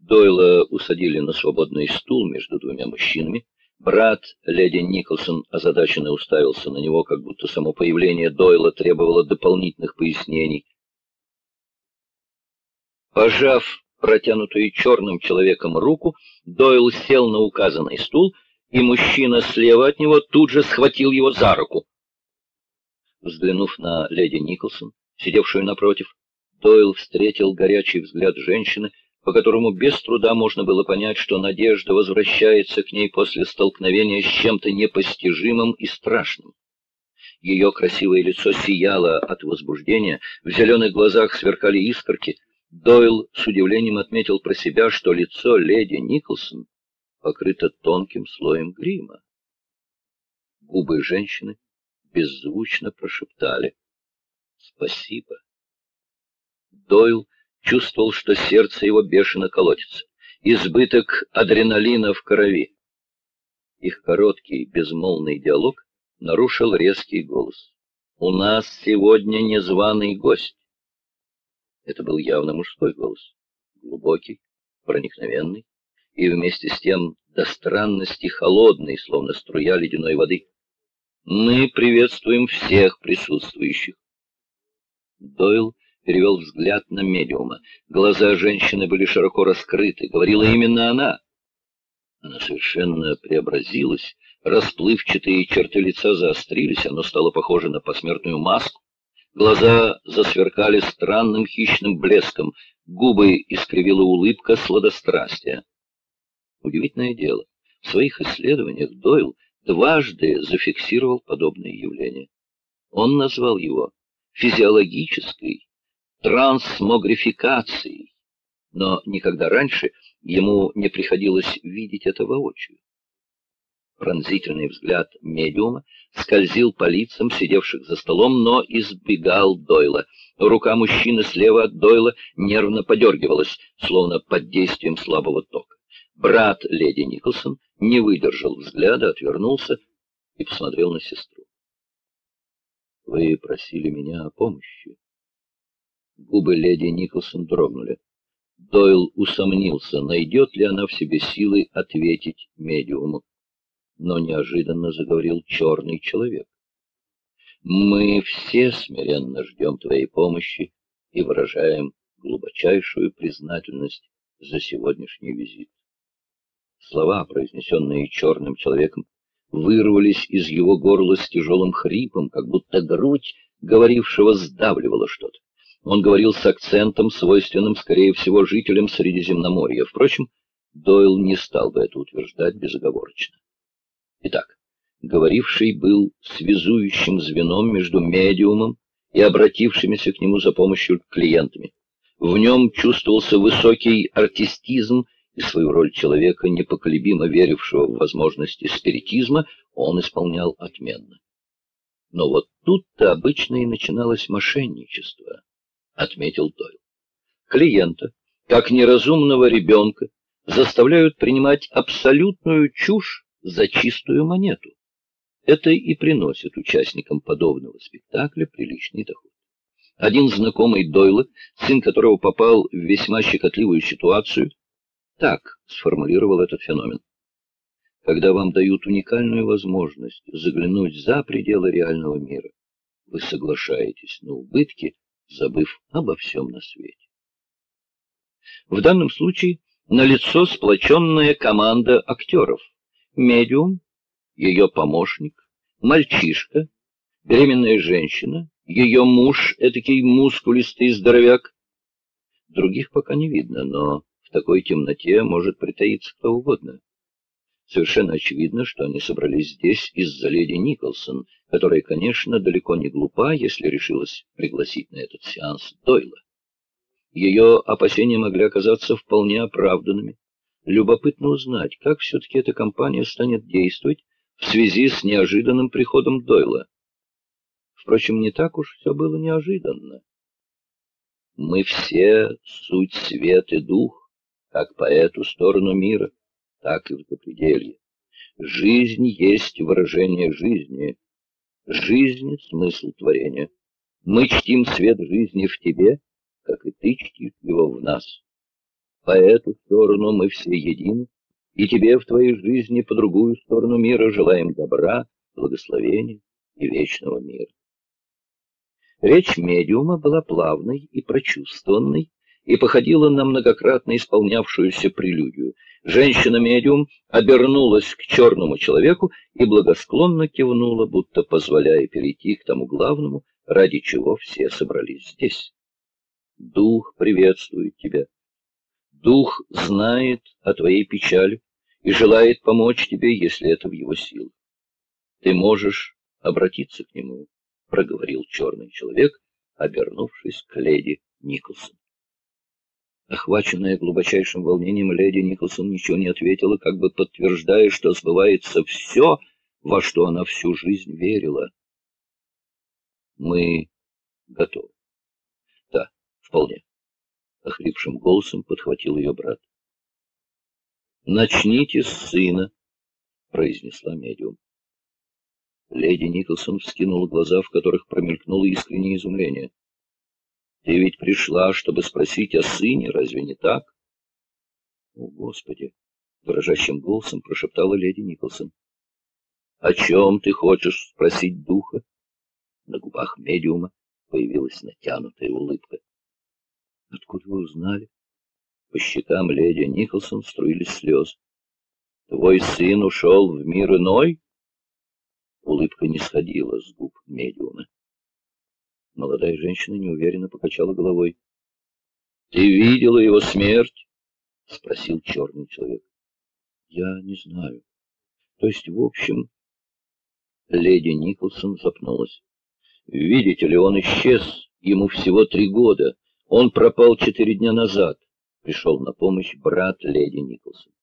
Дойла усадили на свободный стул между двумя мужчинами. Брат леди Николсон озадаченно уставился на него, как будто само появление Дойла требовало дополнительных пояснений. Пожав протянутую черным человеком руку, Дойл сел на указанный стул, и мужчина слева от него тут же схватил его за руку. Взглянув на леди Николсон, сидевшую напротив, Дойл встретил горячий взгляд женщины, по которому без труда можно было понять, что надежда возвращается к ней после столкновения с чем-то непостижимым и страшным. Ее красивое лицо сияло от возбуждения, в зеленых глазах сверкали искорки. Дойл с удивлением отметил про себя, что лицо леди Николсон покрыто тонким слоем грима. Губы женщины беззвучно прошептали «Спасибо». Дойл чувствовал, что сердце его бешено колотится. Избыток адреналина в крови. Их короткий, безмолвный диалог нарушил резкий голос. «У нас сегодня незваный гость». Это был явно мужской голос, глубокий, проникновенный и вместе с тем до странности холодный, словно струя ледяной воды. «Мы приветствуем всех присутствующих». Дойл перевел взгляд на медиума. Глаза женщины были широко раскрыты. Говорила именно она. Она совершенно преобразилась. Расплывчатые черты лица заострились, оно стало похоже на посмертную маску. Глаза засверкали странным хищным блеском, губы искривила улыбка сладострастия. Удивительное дело, в своих исследованиях Дойл дважды зафиксировал подобное явление. Он назвал его физиологической трансмогрификацией, но никогда раньше ему не приходилось видеть это воочию. Пронзительный взгляд медиума скользил по лицам сидевших за столом, но избегал Дойла. Рука мужчины слева от Дойла нервно подергивалась, словно под действием слабого тока. Брат леди Николсон не выдержал взгляда, отвернулся и посмотрел на сестру. «Вы просили меня о помощи», Губы леди Николсон дрогнули. Дойл усомнился, найдет ли она в себе силы ответить медиуму. Но неожиданно заговорил черный человек. «Мы все смиренно ждем твоей помощи и выражаем глубочайшую признательность за сегодняшний визит». Слова, произнесенные черным человеком, вырвались из его горла с тяжелым хрипом, как будто грудь говорившего сдавливала что-то. Он говорил с акцентом, свойственным, скорее всего, жителям Средиземноморья. Впрочем, Дойл не стал бы это утверждать безоговорочно. Итак, говоривший был связующим звеном между медиумом и обратившимися к нему за помощью клиентами. В нем чувствовался высокий артистизм, и свою роль человека, непоколебимо верившего в возможности спиритизма, он исполнял отменно. Но вот тут-то обычно и начиналось мошенничество отметил Дойл. Клиента, как неразумного ребенка, заставляют принимать абсолютную чушь за чистую монету. Это и приносит участникам подобного спектакля приличный доход. Один знакомый Дойла, сын которого попал в весьма щекотливую ситуацию, так сформулировал этот феномен. Когда вам дают уникальную возможность заглянуть за пределы реального мира, вы соглашаетесь на убытки, забыв обо всем на свете. В данном случае налицо сплоченная команда актеров. Медиум, ее помощник, мальчишка, беременная женщина, ее муж, этакий мускулистый здоровяк. Других пока не видно, но в такой темноте может притаиться кто угодно. Совершенно очевидно, что они собрались здесь из-за леди Николсон, которая, конечно, далеко не глупа, если решилась пригласить на этот сеанс Дойла. Ее опасения могли оказаться вполне оправданными. Любопытно узнать, как все-таки эта компания станет действовать в связи с неожиданным приходом Дойла. Впрочем, не так уж все было неожиданно. Мы все суть свет и дух, как по эту сторону мира так и в запределье. Жизнь есть выражение жизни. Жизнь — смысл творения. Мы чтим свет жизни в тебе, как и ты чтишь его в нас. По эту сторону мы все едины, и тебе в твоей жизни по другую сторону мира желаем добра, благословения и вечного мира. Речь медиума была плавной и прочувствованной, и походила на многократно исполнявшуюся прелюдию. Женщина-медиум обернулась к черному человеку и благосклонно кивнула, будто позволяя перейти к тому главному, ради чего все собрались здесь. Дух приветствует тебя. Дух знает о твоей печали и желает помочь тебе, если это в его силах. Ты можешь обратиться к нему, — проговорил черный человек, обернувшись к леди Николсон. Охваченная глубочайшим волнением, леди Николсон ничего не ответила, как бы подтверждая, что сбывается все, во что она всю жизнь верила. Мы готовы. Да, вполне. — охрипшим голосом подхватил ее брат. «Начните с сына», — произнесла медиум. Леди Николсон вскинула глаза, в которых промелькнуло искреннее изумление. «Ты ведь пришла, чтобы спросить о сыне, разве не так?» «О, Господи!» — дрожащим голосом прошептала леди Николсон. «О чем ты хочешь спросить духа?» На губах медиума появилась натянутая улыбка. Откуда вы узнали? По щекам леди Николсон струились слезы. Твой сын ушел в мир иной? Улыбка не сходила с губ медиума. Молодая женщина неуверенно покачала головой. — Ты видела его смерть? — спросил черный человек. — Я не знаю. То есть, в общем... Леди Николсон запнулась. — Видите ли, он исчез. Ему всего три года. Он пропал четыре дня назад. Пришел на помощь брат леди Николсон.